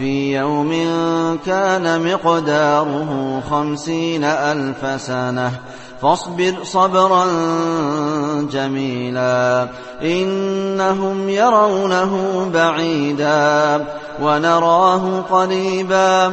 في يوم كان مقداره خمسين ألف سنة. فاصبر صبرا جميلا. إنهم يرونه بعيدا ونراه قريبا.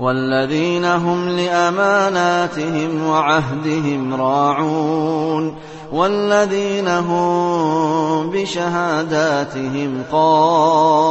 والذين هم لأماناتهم وعهدهم راعون والذين هم بشهاداتهم قائمون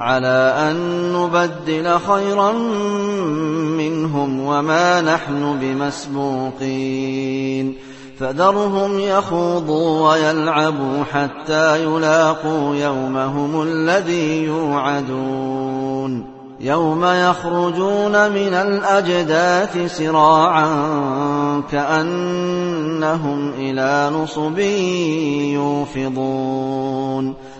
على أن نبدل خيرا منهم وما نحن بمسبوقين. فذرهم يخوضوا ويلعبوا حتى يلاقوا يومهم الذي يوعدون. يوم يخرجون من الأجداث سراعا كأنهم إلى نصب يوفضون.